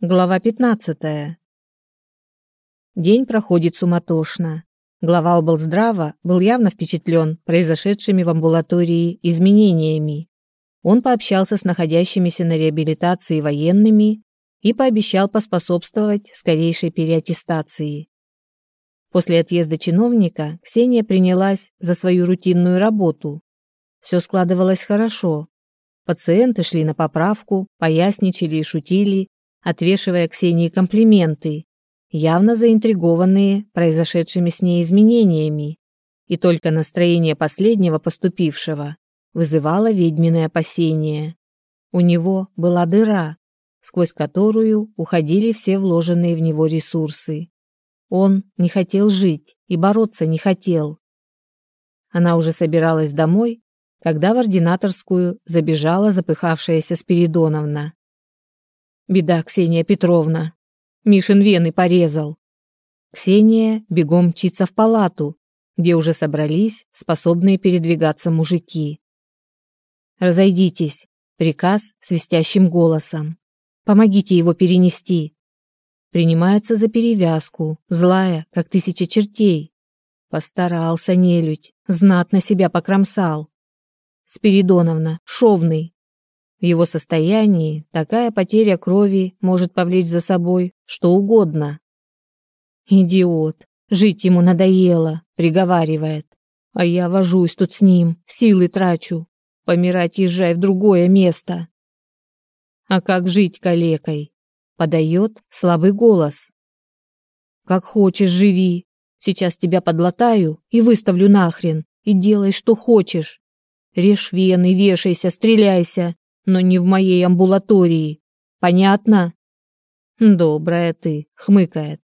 Глава 15. День проходит суматошно. Глава облздрава был явно впечатлен произошедшими в амбулатории изменениями. Он пообщался с находящимися на реабилитации военными и пообещал поспособствовать скорейшей переаттестации. После отъезда чиновника Ксения принялась за свою рутинную работу. Все складывалось хорошо. Пациенты шли на поправку, поясничали и шутили, отвешивая Ксении комплименты, явно заинтригованные произошедшими с ней изменениями. И только настроение последнего поступившего вызывало ведьминое опасение. У него была дыра, сквозь которую уходили все вложенные в него ресурсы. Он не хотел жить и бороться не хотел. Она уже собиралась домой, когда в ординаторскую забежала запыхавшаяся Спиридоновна. Беда, Ксения Петровна. Мишин вены порезал. Ксения бегом мчится в палату, где уже собрались способные передвигаться мужики. «Разойдитесь», — приказ свистящим голосом. «Помогите его перенести». Принимается за перевязку, злая, как тысяча чертей. Постарался нелюдь, знатно себя покромсал. Спиридоновна, шовный, в его состоянии такая потеря крови может повлечь за собой что угодно. Идиот, жить ему надоело, приговаривает. А я вожусь тут с ним, силы трачу. Помирать езжай в другое место. А как жить калекой? Подает слабый голос. Как хочешь, живи. Сейчас тебя подлатаю и выставлю нахрен. И делай, что хочешь. Режь вены, вешайся, стреляйся но не в моей амбулатории. Понятно? Добрая ты, хмыкает.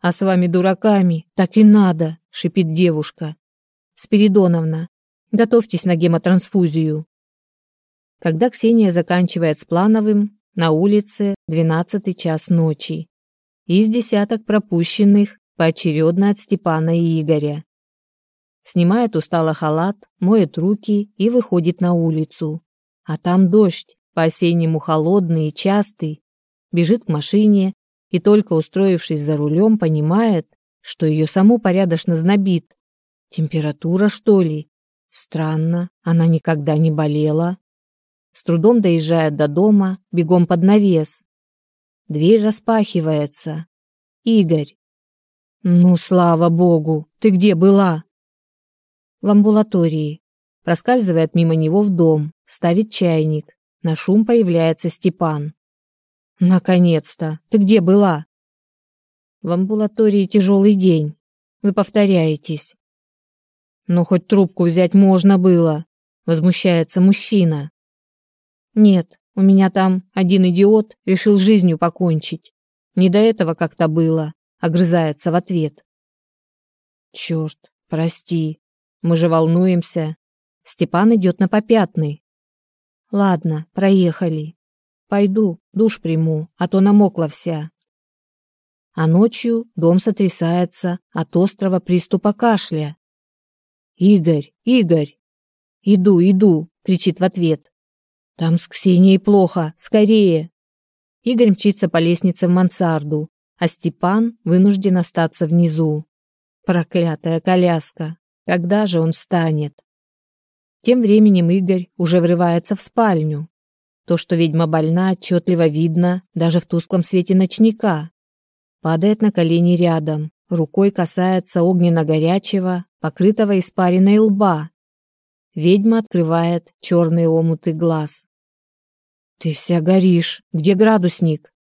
А с вами дураками так и надо, шипит девушка. Спиридоновна, готовьтесь на гемотрансфузию. Когда Ксения заканчивает с плановым, на улице двенадцатый час ночи. Из десяток пропущенных поочередно от Степана и Игоря. Снимает устало халат, моет руки и выходит на улицу. А там дождь, по-осеннему холодный и частый. Бежит к машине и только устроившись за рулем, понимает, что ее саму порядочно знобит. Температура, что ли? Странно, она никогда не болела. С трудом доезжает до дома, бегом под навес. Дверь распахивается. Игорь. Ну, слава богу, ты где была? В амбулатории. Проскальзывает мимо него в дом, ставит чайник. На шум появляется Степан. Наконец-то. Ты где была? В амбулатории тяжелый день. Вы повторяетесь. Но хоть трубку взять можно было, возмущается мужчина. Нет, у меня там один идиот решил жизнью покончить. Не до этого как-то было, огрызается в ответ. Черт, прости. Мы же волнуемся, Степан идет на попятный. Ладно, проехали. Пойду, душ приму, а то намокла вся. А ночью дом сотрясается от острого приступа кашля. Игорь, Игорь. Иду, иду, кричит в ответ. Там с Ксенией плохо, скорее. Игорь мчится по лестнице в мансарду, а Степан вынужден остаться внизу. Проклятая коляска. Когда же он встанет? Тем временем Игорь уже врывается в спальню. То, что ведьма больна, отчетливо видно даже в тусклом свете ночника. Падает на колени рядом, рукой касается огненно-горячего, покрытого испариной лба. Ведьма открывает черные омуты глаз. «Ты вся горишь. Где градусник?»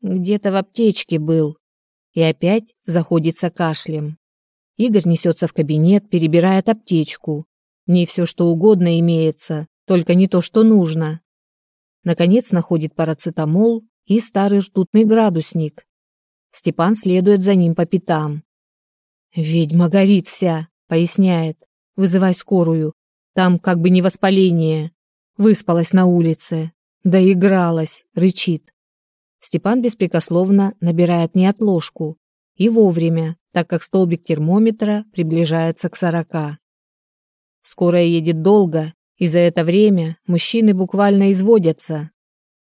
«Где-то в аптечке был». И опять заходится кашлем. Игорь несется в кабинет, перебирает аптечку, ней все что угодно имеется, только не то, что нужно. Наконец находит парацетамол и старый ртутный градусник. Степан следует за ним по пятам. «Ведьма горит вся», — поясняет. «Вызывай скорую. Там как бы не воспаление. Выспалась на улице. Доигралась», — рычит. Степан беспрекословно набирает неотложку. И вовремя, так как столбик термометра приближается к сорока. Скорая едет долго, и за это время мужчины буквально изводятся.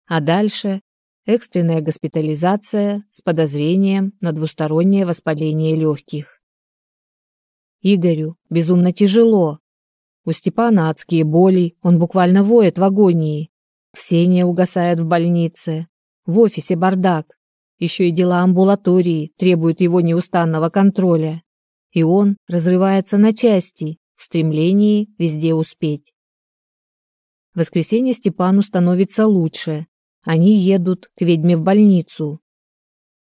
А дальше экстренная госпитализация с подозрением на двустороннее воспаление легких. Игорю безумно тяжело. У Степана адские боли, он буквально воет в агонии. Ксения угасает в больнице. В офисе бардак. Еще и дела амбулатории требуют его неустанного контроля. И он разрывается на части в стремлении везде успеть. В воскресенье Степану становится лучше, они едут к ведьме в больницу.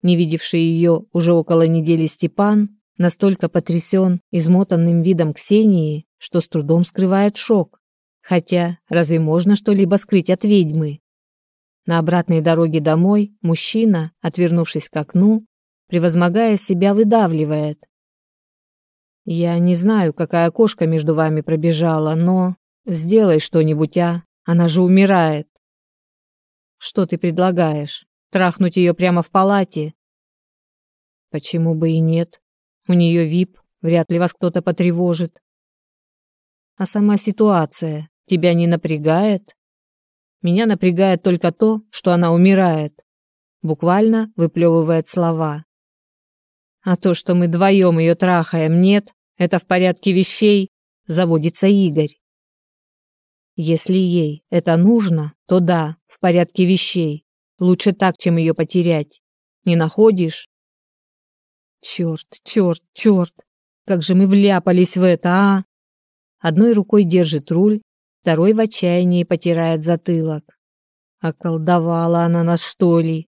Не видевший ее уже около недели Степан настолько потрясен измотанным видом Ксении, что с трудом скрывает шок. Хотя разве можно что-либо скрыть от ведьмы? На обратной дороге домой мужчина, отвернувшись к окну, превозмогая себя, выдавливает. «Я не знаю, какая кошка между вами пробежала, но сделай что-нибудь, а? Она же умирает». Что ты предлагаешь? Трахнуть ее прямо в палате? Почему бы и нет? У нее вип, вряд ли вас кто-то потревожит. А сама ситуация тебя не напрягает? Меня напрягает только то, что она умирает. Буквально выплевывает слова. А то, что мы вдвоем ее трахаем, нет, это в порядке вещей, заводится Игорь. Если ей это нужно, то да, в порядке вещей. Лучше так, чем ее потерять. Не находишь? Черт, черт, черт. Как же мы вляпались в это, а? Одной рукой держит руль, второй в отчаянии потирает затылок. Околдовала она нас, что ли?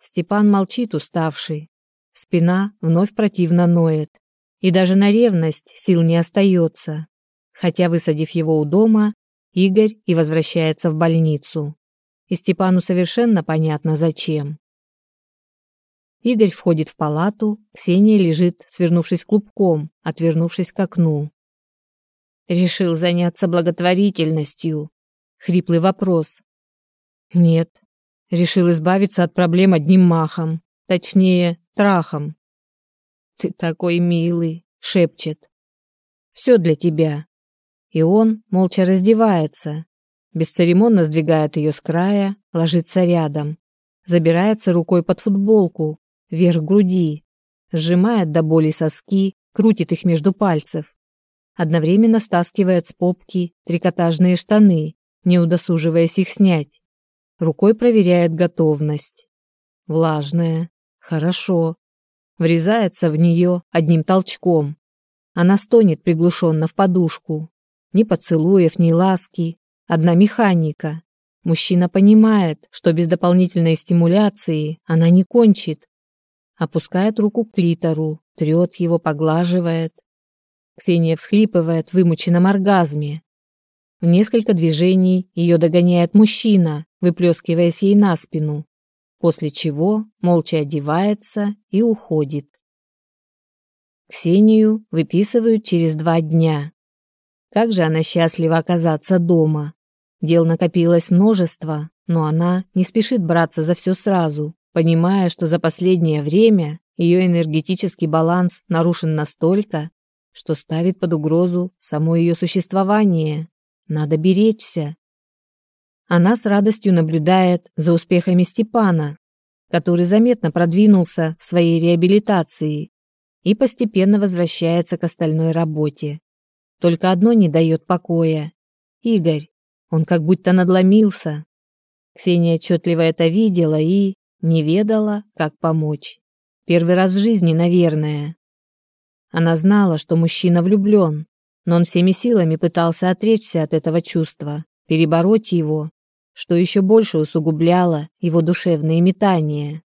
Степан молчит, уставший. Спина вновь противно ноет. И даже на ревность сил не остается хотя, высадив его у дома, Игорь и возвращается в больницу. И Степану совершенно понятно, зачем. Игорь входит в палату, Ксения лежит, свернувшись клубком, отвернувшись к окну. Решил заняться благотворительностью. Хриплый вопрос. Нет. Решил избавиться от проблем одним махом. Точнее, трахом. Ты такой милый, шепчет. Все для тебя и он молча раздевается, бесцеремонно сдвигает ее с края, ложится рядом, забирается рукой под футболку, вверх груди, сжимает до боли соски, крутит их между пальцев, одновременно стаскивает с попки трикотажные штаны, не удосуживаясь их снять. Рукой проверяет готовность. Влажная. Хорошо. Врезается в нее одним толчком. Она стонет приглушенно в подушку, ни поцелуев, ни ласки. Одна механика. Мужчина понимает, что без дополнительной стимуляции она не кончит. Опускает руку к клитору, трет его, поглаживает. Ксения всхлипывает в вымученном оргазме. В несколько движений ее догоняет мужчина, выплескиваясь ей на спину, после чего молча одевается и уходит. Ксению выписывают через два дня. Как же она счастлива оказаться дома. Дел накопилось множество, но она не спешит браться за все сразу, понимая, что за последнее время ее энергетический баланс нарушен настолько, что ставит под угрозу само ее существование. Надо беречься. Она с радостью наблюдает за успехами Степана, который заметно продвинулся в своей реабилитации и постепенно возвращается к остальной работе. Только одно не дает покоя. Игорь. Он как будто надломился. Ксения отчетливо это видела и не ведала, как помочь. Первый раз в жизни, наверное. Она знала, что мужчина влюблен, но он всеми силами пытался отречься от этого чувства, перебороть его, что еще больше усугубляло его душевные метания.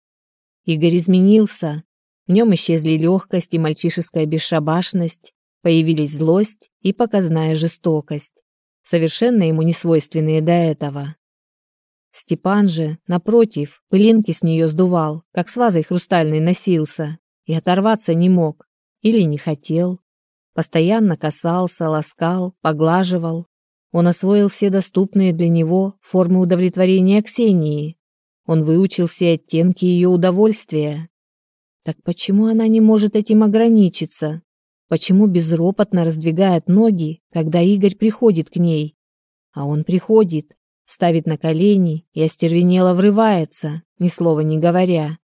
Игорь изменился, в нем исчезли легкость и мальчишеская бесшабашность, Появились злость и показная жестокость, совершенно ему не свойственные до этого. Степан же, напротив, пылинки с нее сдувал, как с вазой хрустальной носился, и оторваться не мог или не хотел. Постоянно касался, ласкал, поглаживал. Он освоил все доступные для него формы удовлетворения Ксении. Он выучил все оттенки ее удовольствия. Так почему она не может этим ограничиться? Почему безропотно раздвигает ноги, когда Игорь приходит к ней? А он приходит, ставит на колени и остервенело врывается, ни слова не говоря.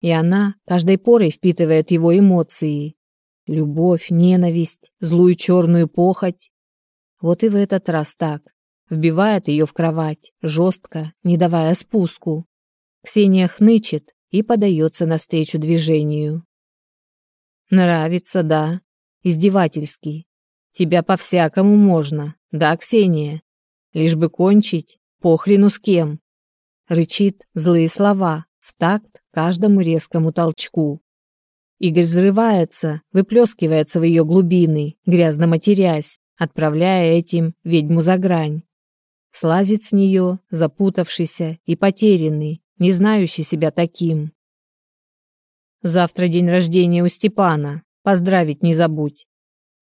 И она каждой порой впитывает его эмоции. Любовь, ненависть, злую черную похоть. Вот и в этот раз так. Вбивает ее в кровать, жестко, не давая спуску. Ксения хнычет и подается навстречу движению. Нравится, да. Издевательский. Тебя по-всякому можно, да, Ксения? Лишь бы кончить, похрену с кем. Рычит злые слова в такт каждому резкому толчку. Игорь взрывается, выплескивается в ее глубины, грязно матерясь, отправляя этим ведьму за грань. Слазит с нее, запутавшийся и потерянный, не знающий себя таким. Завтра день рождения у Степана. Поздравить не забудь.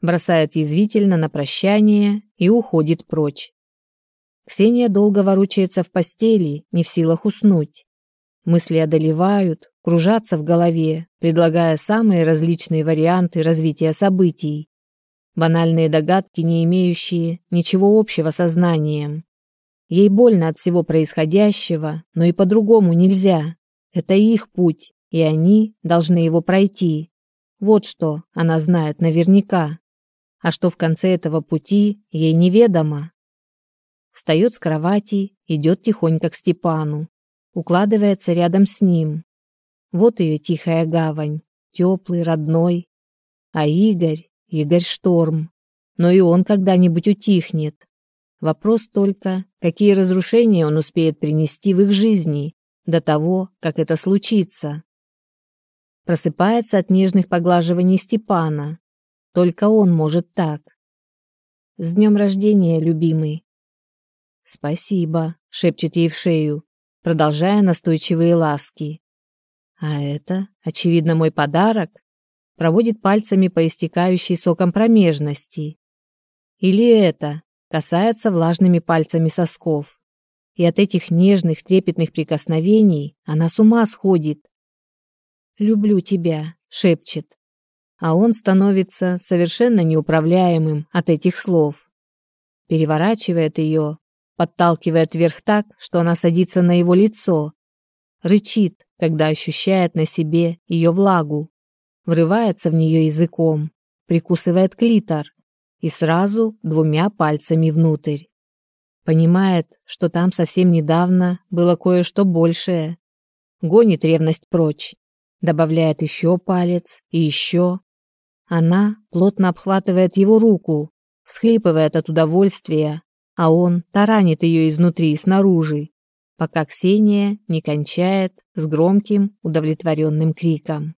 Бросает язвительно на прощание и уходит прочь. Ксения долго ворочается в постели, не в силах уснуть. Мысли одолевают, кружатся в голове, предлагая самые различные варианты развития событий. Банальные догадки, не имеющие ничего общего со знанием. Ей больно от всего происходящего, но и по-другому нельзя. Это их путь, и они должны его пройти. Вот что она знает наверняка. А что в конце этого пути, ей неведомо. Встает с кровати, идет тихонько к Степану, укладывается рядом с ним. Вот ее тихая гавань, теплый, родной. А Игорь, Игорь Шторм. Но и он когда-нибудь утихнет. Вопрос только, какие разрушения он успеет принести в их жизни до того, как это случится просыпается от нежных поглаживаний Степана. Только он может так. С днем рождения, любимый. Спасибо, шепчет ей в шею, продолжая настойчивые ласки. А это, очевидно, мой подарок. Проводит пальцами по истекающей соком промежности. Или это касается влажными пальцами сосков. И от этих нежных, трепетных прикосновений она с ума сходит, «Люблю тебя», — шепчет. А он становится совершенно неуправляемым от этих слов. Переворачивает ее, подталкивает вверх так, что она садится на его лицо. Рычит, когда ощущает на себе ее влагу. Врывается в нее языком, прикусывает клитор и сразу двумя пальцами внутрь. Понимает, что там совсем недавно было кое-что большее. Гонит ревность прочь добавляет еще палец и еще. Она плотно обхватывает его руку, всхлипывает от удовольствия, а он таранит ее изнутри и снаружи, пока Ксения не кончает с громким удовлетворенным криком.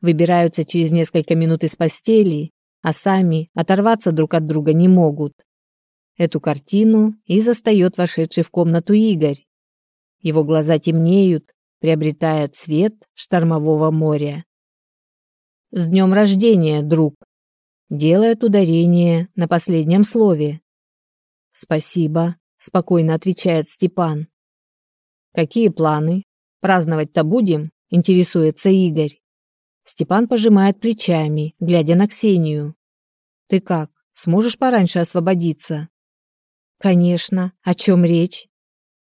Выбираются через несколько минут из постели, а сами оторваться друг от друга не могут. Эту картину и застает вошедший в комнату Игорь. Его глаза темнеют, приобретая цвет штормового моря. «С днем рождения, друг!» Делает ударение на последнем слове. «Спасибо», — спокойно отвечает Степан. «Какие планы? Праздновать-то будем?» — интересуется Игорь. Степан пожимает плечами, глядя на Ксению. «Ты как, сможешь пораньше освободиться?» «Конечно. О чем речь?»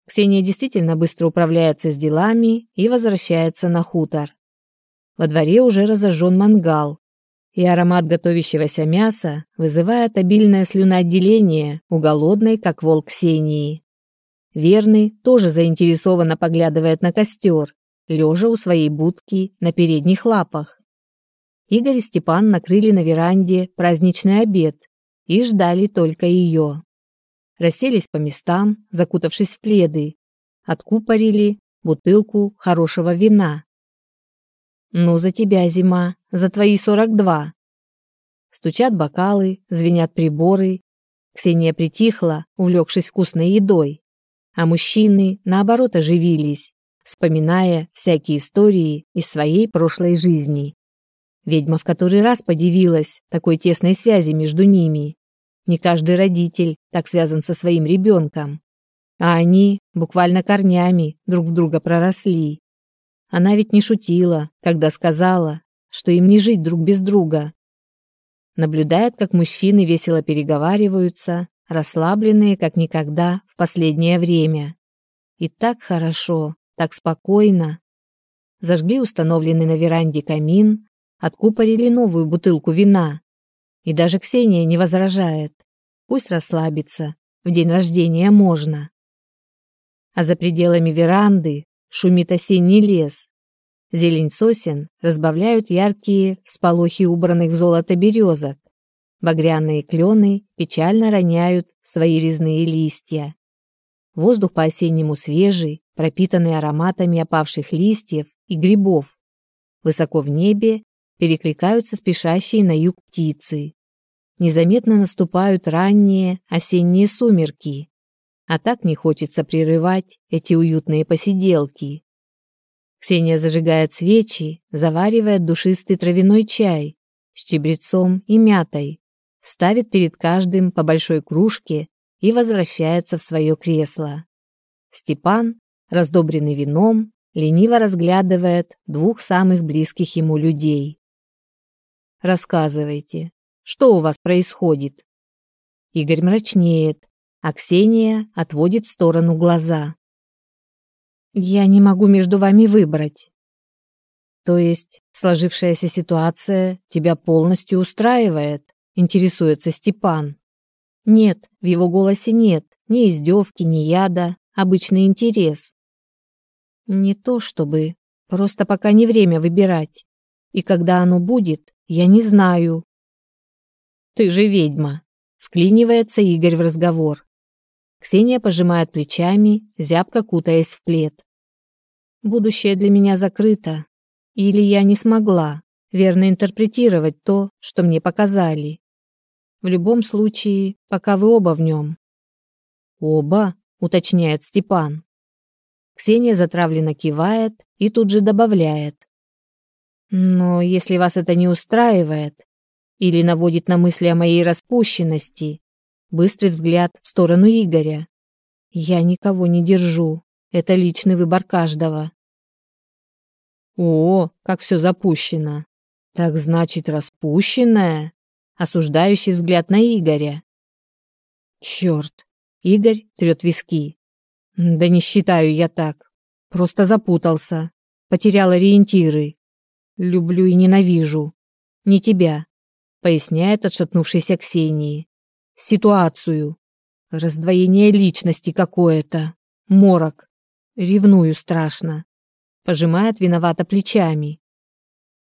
Ксения действительно быстро управляется с делами и возвращается на хутор. Во дворе уже разожжен мангал, и аромат готовящегося мяса вызывает обильное слюноотделение у голодной, как волк Ксении. Верный тоже заинтересованно поглядывает на костер, лежа у своей будки на передних лапах. Игорь и Степан накрыли на веранде праздничный обед и ждали только ее расселись по местам, закутавшись в пледы, откупорили бутылку хорошего вина. «Ну, за тебя, зима, за твои сорок два!» Стучат бокалы, звенят приборы. Ксения притихла, увлекшись вкусной едой, а мужчины, наоборот, оживились, вспоминая всякие истории из своей прошлой жизни. Ведьма в который раз подивилась такой тесной связи между ними. Не каждый родитель так связан со своим ребенком. А они буквально корнями друг в друга проросли. Она ведь не шутила, когда сказала, что им не жить друг без друга. Наблюдает, как мужчины весело переговариваются, расслабленные как никогда в последнее время. И так хорошо, так спокойно. Зажгли установленный на веранде камин, откупорили новую бутылку вина. И даже Ксения не возражает. Пусть расслабится, в день рождения можно. А за пределами веранды шумит осенний лес. Зелень сосен разбавляют яркие сполохи убранных в золото березок. Багряные клены печально роняют свои резные листья. Воздух по-осеннему свежий, пропитанный ароматами опавших листьев и грибов. Высоко в небе перекликаются спешащие на юг птицы. Незаметно наступают ранние осенние сумерки. А так не хочется прерывать эти уютные посиделки. Ксения зажигает свечи, заваривает душистый травяной чай с чебрецом и мятой, ставит перед каждым по большой кружке и возвращается в свое кресло. Степан, раздобренный вином, лениво разглядывает двух самых близких ему людей. Рассказывайте, что у вас происходит? Игорь мрачнеет, а Ксения отводит в сторону глаза. Я не могу между вами выбрать. То есть сложившаяся ситуация тебя полностью устраивает? Интересуется Степан. Нет, в его голосе нет ни издевки, ни яда, обычный интерес. Не то чтобы, просто пока не время выбирать. И когда оно будет, я не знаю. Ты же ведьма, вклинивается Игорь в разговор. Ксения пожимает плечами, зябко кутаясь в плед. Будущее для меня закрыто. Или я не смогла верно интерпретировать то, что мне показали. В любом случае, пока вы оба в нем. Оба, уточняет Степан. Ксения затравленно кивает и тут же добавляет. Но если вас это не устраивает или наводит на мысли о моей распущенности, быстрый взгляд в сторону Игоря. Я никого не держу. Это личный выбор каждого. О, как все запущено. Так значит, распущенное? осуждающий взгляд на Игоря. Черт, Игорь трет виски. Да не считаю я так. Просто запутался, потерял ориентиры. Люблю и ненавижу. Не тебя, поясняет отшатнувшейся Ксении. Ситуацию. Раздвоение личности какое-то. Морок. Ревную страшно. Пожимает виновато плечами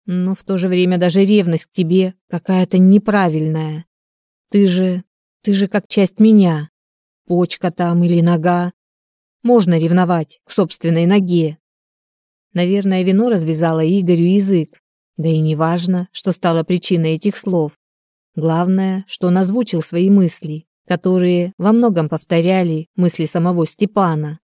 но в то же время даже ревность к тебе какая-то неправильная. Ты же, ты же как часть меня. Почка там или нога. Можно ревновать к собственной ноге. Наверное, вино развязало Игорю язык. Да и не важно, что стало причиной этих слов. Главное, что он озвучил свои мысли, которые во многом повторяли мысли самого Степана.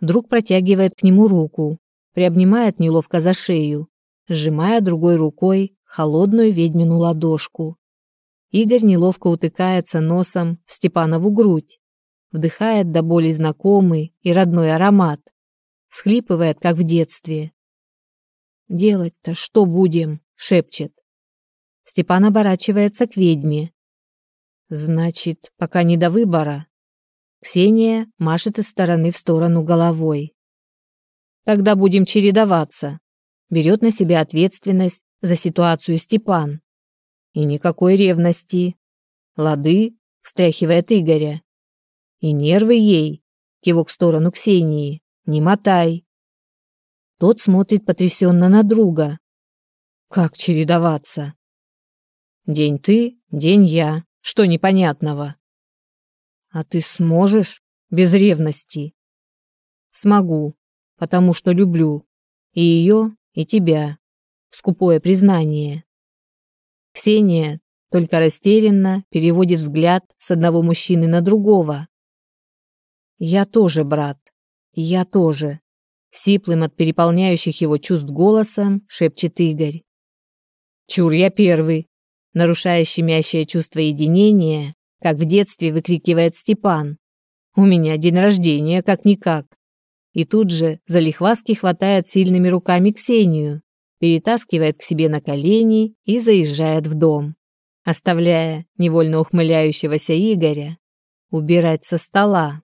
Друг протягивает к нему руку, приобнимает неловко за шею, сжимая другой рукой холодную ведьмину ладошку. Игорь неловко утыкается носом в Степанову грудь, вдыхает до боли знакомый и родной аромат, схлипывает, как в детстве. «Делать-то что будем?» — шепчет. Степан оборачивается к ведьме. «Значит, пока не до выбора». Ксения машет из стороны в сторону головой. «Тогда будем чередоваться», берет на себя ответственность за ситуацию Степан. И никакой ревности. Лады, встряхивает Игоря. И нервы ей, кивок в сторону Ксении, не мотай. Тот смотрит потрясенно на друга. Как чередоваться? День ты, день я. Что непонятного? А ты сможешь без ревности? Смогу, потому что люблю и ее, и тебя. Скупое признание. Ксения только растерянно переводит взгляд с одного мужчины на другого. Я тоже, брат. Я тоже. Сиплым от переполняющих его чувств голосом шепчет Игорь. Чур я первый. Нарушая щемящее чувство единения, как в детстве выкрикивает Степан. У меня день рождения, как-никак и тут же залихваски хватает сильными руками Ксению, перетаскивает к себе на колени и заезжает в дом, оставляя невольно ухмыляющегося Игоря убирать со стола.